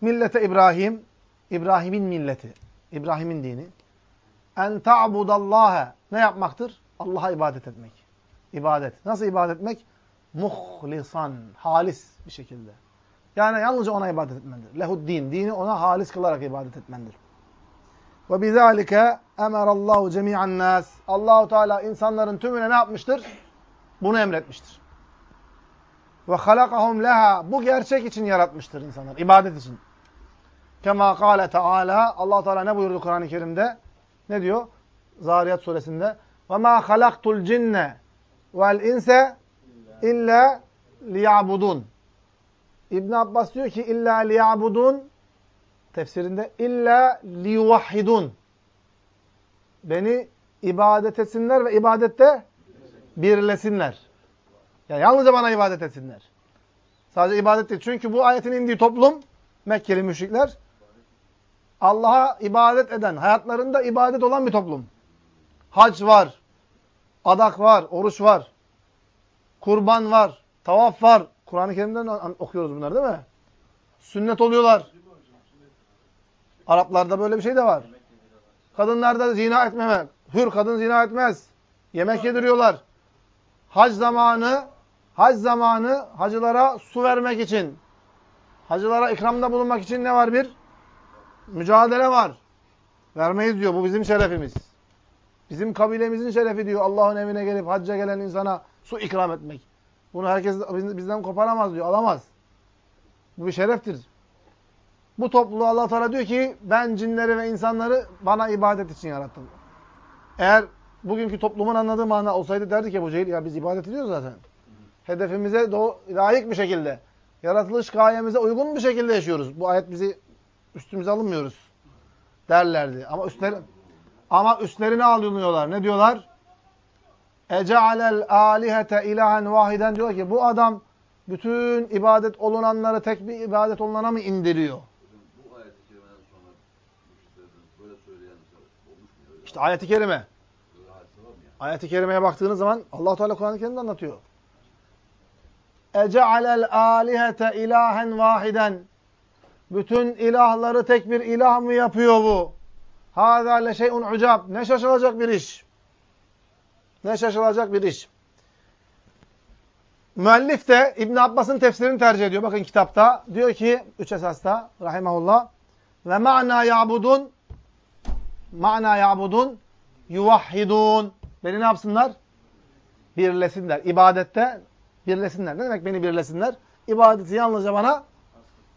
millete İbrahim, İbrahim'in milleti, İbrahim'in dini. En ta'budallaha ne yapmaktır? Allah'a ibadet etmek. İbadet. Nasıl ibadet etmek? Muhlisan, halis bir şekilde. Yani yalnızca ona ibadet etmendir. Lehuddin, dini ona halis kılarak ibadet etmendir. Ve bizalike emerallahu cemi'an nas. Allahu Teala insanların tümüne ne yapmıştır? Bunu emretmiştir. Ve halakahum leha. Bu gerçek için yaratmıştır insanlar, ibadet için. Kema kâle Teala. Allah Teala ne buyurdu Kur'an-ı Kerim'de? Ne diyor? Zariyat suresinde. Halaktul cinne vel inse illa liya'budun. İbn Abbas diyor ki illa liya'budun tefsirinde illa liyuvahhidun. Beni ibadet etsinler ve ibadette birlesinler. Yani yalnızca bana ibadet etsinler. Sadece ibadet değil. Çünkü bu ayetin indiği toplum Mekkeli müşrikler Allah'a ibadet eden, hayatlarında ibadet olan bir toplum. Hac var, adak var, oruç var, kurban var, tavaf var. Kur'an-ı Kerim'den okuyoruz bunları değil mi? Sünnet oluyorlar. Araplarda böyle bir şey de var. Kadınlarda zina etmemek. Hür kadın zina etmez. Yemek yediriyorlar. Hac zamanı, hac zamanı hacılara su vermek için, hacılara ikramda bulunmak için ne var bir? Mücadele var. Vermeyiz diyor. Bu bizim şerefimiz. Bizim kabilemizin şerefi diyor. Allah'ın evine gelip hacca gelen insana su ikram etmek. Bunu herkes bizden koparamaz diyor. Alamaz. Bu bir şereftir. Bu topluluğu Allah Teala diyor ki ben cinleri ve insanları bana ibadet için yarattım. Eğer bugünkü toplumun anladığı mana olsaydı derdi ki bu Cehil ya biz ibadet ediyoruz zaten. Hedefimize layık bir şekilde, yaratılış gayemize uygun bir şekilde yaşıyoruz. Bu ayet bizi üstümüze alınmıyoruz derlerdi. Ama üstleri ama üstlerine alınıyorlar. Ne diyorlar? Ece'alel alihete ilahen vahiden diyor ki bu adam bütün ibadet olunanları tek bir ibadet olunana mı indiriyor? İşte ayeti kerime. Ayeti kerimeye baktığınız zaman Allah Teala Kur'an-ı Kerim'de anlatıyor. Ece'alel alihete ilahen vahiden. Bütün ilahları tek bir ilah mı yapıyor bu? Hâzâ le şey'un ucab. Ne şaşılacak bir iş. Ne şaşılacak bir iş. Müellif de İbn Abbas'ın tefsirini tercih ediyor. Bakın kitapta diyor ki üç esasta rahimahullah ve ma'na ya'budun ma'na ya'budun yuvahhidun. Beni ne yapsınlar? Birlesinler. İbadette birlesinler. Ne demek beni birlesinler? İbadeti yalnızca bana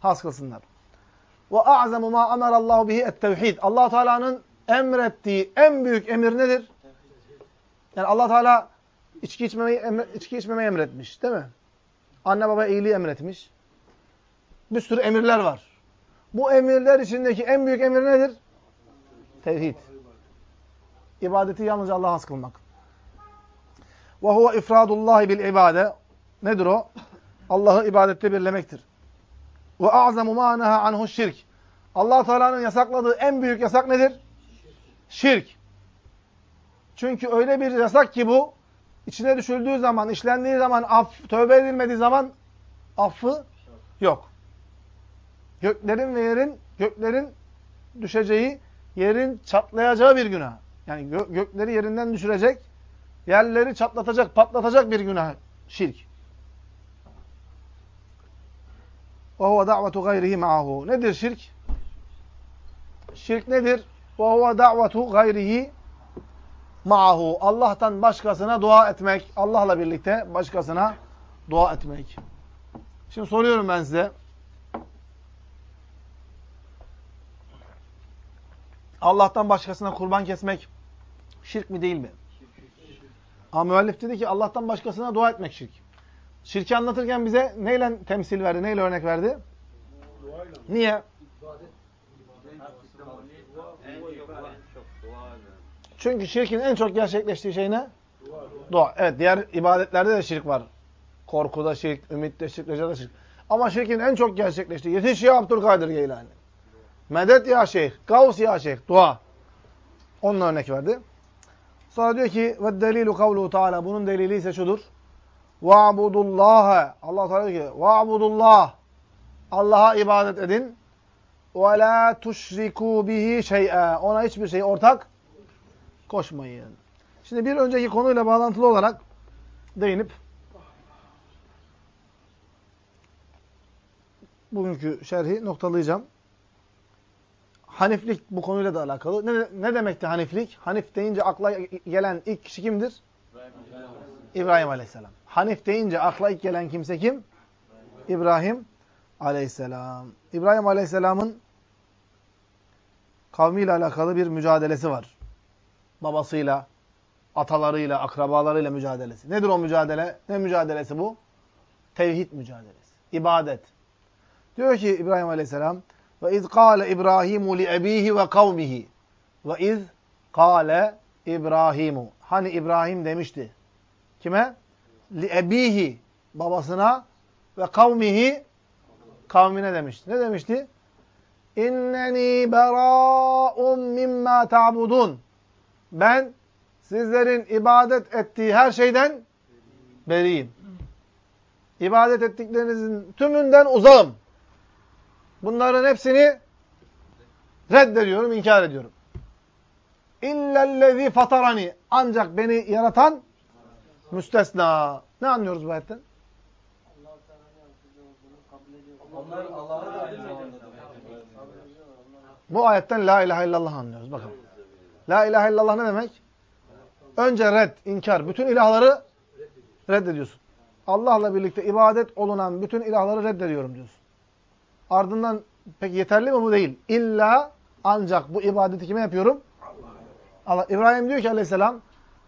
has kılsınlar. Ve a'zamu ma emarallahu bihi et-tevhid. Allah Teala'nın emrettiği en büyük emir nedir? Yani Allah Teala içki içmemeyi emre, içki içmemeyi emretmiş, değil mi? Anne baba iyiliği emretmiş. Bir sürü emirler var. Bu emirler içindeki en büyük emir nedir? Tevhid. İbadeti yalnızca Allah'a has kılmak. Ve huve ifradullahi bil ibade. Nedir o? Allah'ı ibadette birlemektir. Ve a'zamu ma anhu şirk. Allah Teala'nın yasakladığı en büyük yasak nedir? Şirk. Çünkü öyle bir yasak ki bu içine düşüldüğü zaman, işlendiği zaman, af, tövbe edilmediği zaman affı yok. Göklerin ve yerin, göklerin düşeceği, yerin çatlayacağı bir günah. Yani gö gökleri yerinden düşürecek, yerleri çatlatacak, patlatacak bir günah. Şirk. Ve huve da'vetu gayrihi ma'ahu. Nedir şirk? Şirk nedir? Ve huve da'vetu gayrihi ma'ahu. Allah'tan başkasına dua etmek. Allah'la birlikte başkasına dua etmek. Şimdi soruyorum ben size. Allah'tan başkasına kurban kesmek şirk mi değil mi? Ama müellif dedi ki Allah'tan başkasına dua etmek şirk. Şirki anlatırken bize neyle temsil verdi, neyle örnek verdi? Niye? Çünkü şirkin en çok gerçekleştiği şey ne? Dua. Evet diğer ibadetlerde de şirk var. Korkuda şirk, ümitte şirk, recada şirk. Ama şirkin en çok gerçekleştiği yetiş ya Abdülkadir Geylani. Medet ya şeyh, gavs ya şeyh, dua. Onun örnek verdi. Sonra diyor ki ve delilu kavluhu taala bunun delili ise şudur. Va'budullâhe. Allah Teala diyor ki Va'budullah. Allah'a ibadet edin. Ve la tuşriku bihi. Ona hiçbir şey ortak koşmayın. Şimdi bir önceki konuyla bağlantılı olarak değinip bugünkü şerhi noktalayacağım. Haniflik bu konuyla da alakalı. Ne, ne demekti haniflik? Hanif deyince akla gelen ilk kişi kimdir? İbrahim Aleyhisselam. Hanif deyince akla ilk gelen kimse kim? İbrahim Aleyhisselam. İbrahim Aleyhisselam'ın kavmiyle alakalı bir mücadelesi var. Babasıyla, atalarıyla, akrabalarıyla mücadelesi. Nedir o mücadele? Ne mücadelesi bu? Tevhid mücadelesi. İbadet. Diyor ki İbrahim Aleyhisselam ve iz kâle İbrahimu li ebihi ve kavmihi ve iz kâle İbrahimu. Hani İbrahim demişti. Kime? Li ebihi babasına ve kavmihi kavmine demişti. Ne demişti? İnneni berâ'un mimma ta'budun. Ben sizlerin ibadet ettiği her şeyden beriyim. İbadet ettiklerinizin tümünden uzağım. Bunların hepsini reddediyorum, inkar ediyorum. İllellezî fatarani. Ancak beni yaratan müstesna. Ne anlıyoruz bu ayetten? Bu ayetten la ilahe illallah anlıyoruz. Bakın. La ilahe illallah ne demek? Önce red, inkar. Bütün ilahları reddediyorsun. Allah'la birlikte ibadet olunan bütün ilahları reddediyorum diyorsun. Ardından peki yeterli mi bu değil? İlla ancak bu ibadeti kime yapıyorum? Allah. İbrahim diyor ki aleyhisselam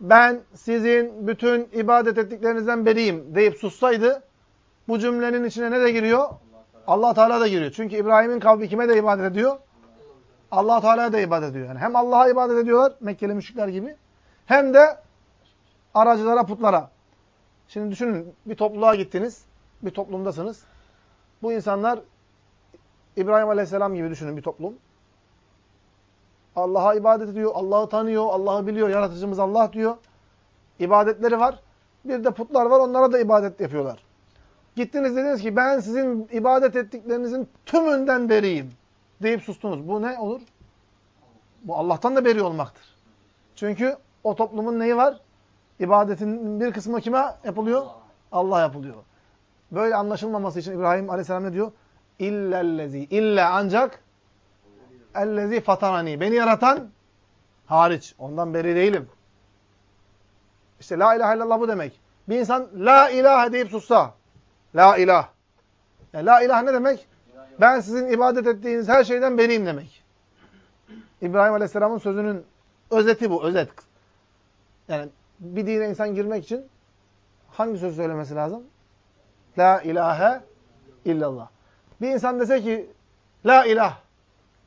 ben sizin bütün ibadet ettiklerinizden beriyim deyip sussaydı bu cümlenin içine ne de giriyor? Allah Teala da giriyor. Çünkü İbrahim'in kavmi kime de ibadet ediyor? Allah Teala'ya da ibadet ediyor. Yani hem Allah'a ibadet ediyorlar Mekkeli müşrikler gibi hem de aracılara, putlara. Şimdi düşünün bir topluluğa gittiniz. Bir toplumdasınız. Bu insanlar İbrahim Aleyhisselam gibi düşünün bir toplum. Allah'a ibadet ediyor, Allah'ı tanıyor, Allah'ı biliyor, yaratıcımız Allah diyor. İbadetleri var. Bir de putlar var, onlara da ibadet yapıyorlar. Gittiniz dediniz ki ben sizin ibadet ettiklerinizin tümünden beriyim deyip sustunuz. Bu ne olur? Bu Allah'tan da beri olmaktır. Çünkü o toplumun neyi var? İbadetin bir kısmı kime yapılıyor? Allah yapılıyor. Böyle anlaşılmaması için İbrahim Aleyhisselam ne diyor? İllellezi. İlla ancak ellezi fatarani. Beni yaratan hariç. Ondan beri değilim. İşte la ilahe illallah bu demek. Bir insan la ilahe deyip sussa. La ilah. Yani la ilah ne demek? Ben sizin ibadet ettiğiniz her şeyden beriyim demek. İbrahim Aleyhisselam'ın sözünün özeti bu. Özet. Yani bir dine insan girmek için hangi sözü söylemesi lazım? La ilahe illallah. Bir insan dese ki la ilah,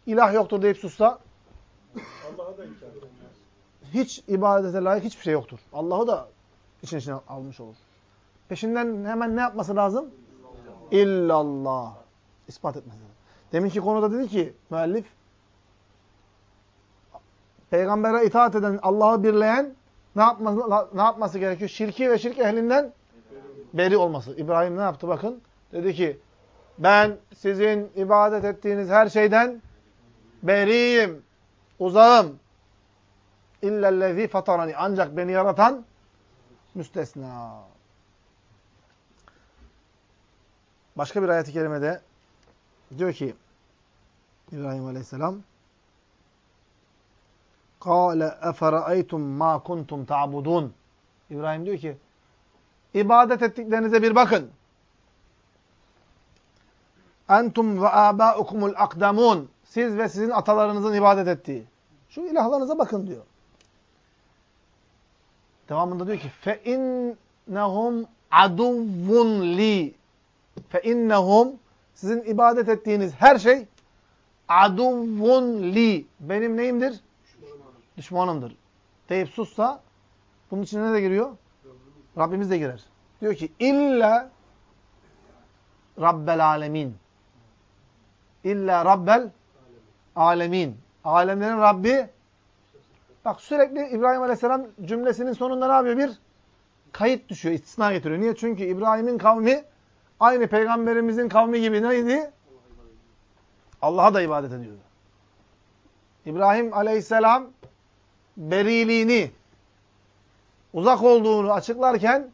ilah yoktur deyip sussa hiç ibadete layık hiçbir şey yoktur. Allah'ı da için içine almış olur. Peşinden hemen ne yapması lazım? İllallah. İspat etmesi lazım. Deminki konuda dedi ki müellif peygambere itaat eden, Allah'ı birleyen ne yapması, ne yapması gerekiyor? Şirki ve şirk ehlinden beri olması. İbrahim ne yaptı bakın? Dedi ki ben sizin ibadet ettiğiniz her şeyden beriyim, uzağım. İllellezî fatarani. Ancak beni yaratan müstesna. Başka bir ayet-i kerimede diyor ki İbrahim Aleyhisselam قَالَ اَفَرَأَيْتُمْ مَا كُنْتُمْ تَعْبُدُونَ İbrahim diyor ki ibadet ettiklerinize bir bakın. Entum ve âbâukumul akdamun. Siz ve sizin atalarınızın ibadet ettiği. Şu ilahlarınıza bakın diyor. Devamında diyor ki fe innehum aduvvun li. Fe innehum sizin ibadet ettiğiniz her şey aduvvun li. Benim neyimdir? Düşmanımdır. Deyip sussa bunun içine ne de giriyor? Rabbimiz de girer. Diyor ki illa Rabbel alemin. İlla Rabbel alemin. Alemlerin Rabbi. Bak sürekli İbrahim Aleyhisselam cümlesinin sonunda ne yapıyor? Bir kayıt düşüyor, istisna getiriyor. Niye? Çünkü İbrahim'in kavmi aynı peygamberimizin kavmi gibi neydi? Allah'a da ibadet ediyordu. İbrahim aleyhisselam beriliğini, uzak olduğunu açıklarken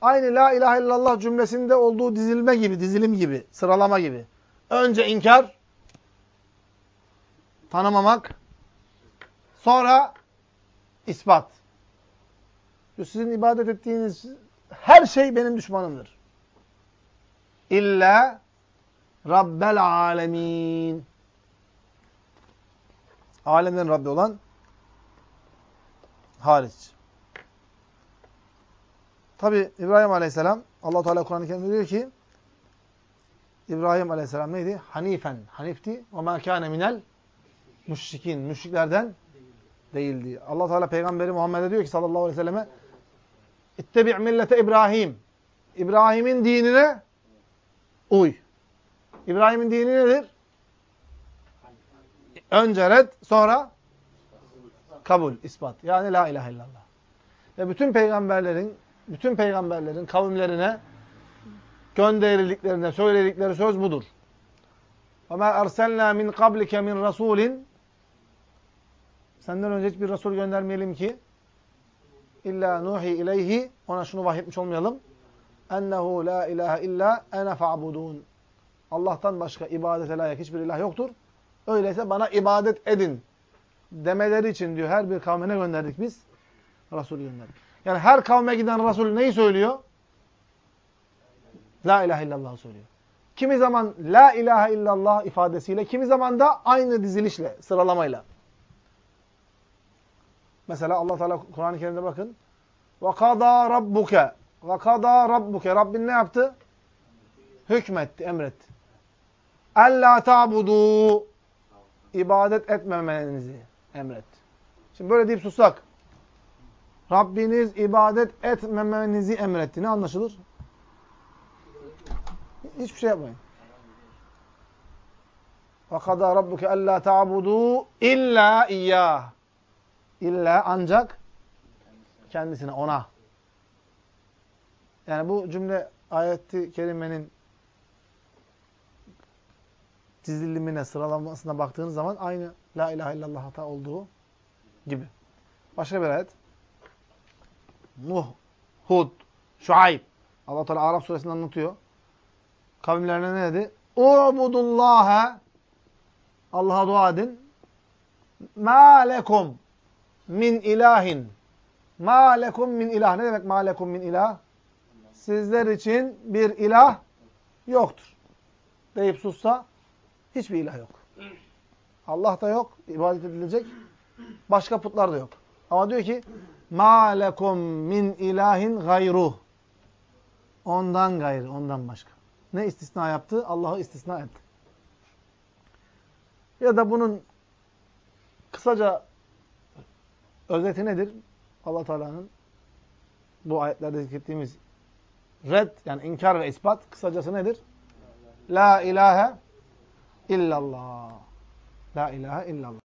aynı la ilahe illallah cümlesinde olduğu dizilme gibi, dizilim gibi, sıralama gibi. Önce inkar, tanımamak, sonra ispat. Sizin ibadet ettiğiniz her şey benim düşmanımdır. İlla Rabbel alemin. Alemlerin Rabbi olan hariç. Tabi İbrahim Aleyhisselam Allah Teala Kur'an-ı Kerim'de diyor ki İbrahim Aleyhisselam neydi? Hanifen, hanifti. Ve ma kâne minel müşrikin. Müşriklerden değildi. Allah Teala Peygamberi Muhammed'e diyor ki sallallahu aleyhi ve selleme İttebi' millete İbrahim. İbrahim'in dinine uy. İbrahim'in dini nedir? Önce red, sonra kabul, ispat. Yani la ilahe illallah. Ve bütün peygamberlerin, bütün peygamberlerin kavimlerine gönderildiklerine söyledikleri söz budur. وَمَا أَرْسَلْنَا مِنْ قَبْلِكَ مِنْ رَسُولٍ Senden önce hiçbir Resul göndermeyelim ki illa nuhi ileyhi ona şunu vahyetmiş olmayalım. Ennehu la ilahe illa ene fa'budun. Allah'tan başka ibadete layık hiçbir ilah yoktur. Öyleyse bana ibadet edin demeleri için diyor her bir kavmine gönderdik biz. Resul gönderdik. Yani her kavme giden Resul neyi söylüyor? La ilahe illallah söylüyor. Kimi zaman la ilahe illallah ifadesiyle, kimi zaman da aynı dizilişle, sıralamayla. Mesela Allah Teala Kur'an-ı Kerim'de bakın. Ve kada rabbuke. Ve kada rabbuke. Rabbin ne yaptı? Hükmetti, emretti. Ella ta'budu. İbadet etmemenizi emretti. Şimdi böyle deyip sussak. Rabbiniz ibadet etmemenizi emretti. Ne anlaşılır? Hiçbir şey yapmayın. Kada rabbuke ella ta'budu illa iyyah. İlla ancak kendisine, ona. Yani bu cümle ayeti kerimenin dizilimine, sıralamasına baktığınız zaman aynı La ilahe illallah hata olduğu gibi. Başka bir ayet. Nuh, Hud, Şuayb. Allah Teala Arap suresinde anlatıyor. Kavimlerine ne dedi? U'budullaha Allah'a dua edin. Ma lekum min ilahin. Ma lekum min ilah. Ne demek ma lekum min ilah? Sizler için bir ilah yoktur. Deyip sussa hiçbir ilah yok. Allah da yok. ibadet edilecek. Başka putlar da yok. Ama diyor ki ma lekum min ilahin gayruh. Ondan gayrı, ondan başka. Ne istisna yaptı? Allah'ı istisna etti. Ya da bunun kısaca özeti nedir? allah Teala'nın bu ayetlerde zikrettiğimiz red yani inkar ve ispat kısacası nedir? La ilahe illallah. La ilahe illallah.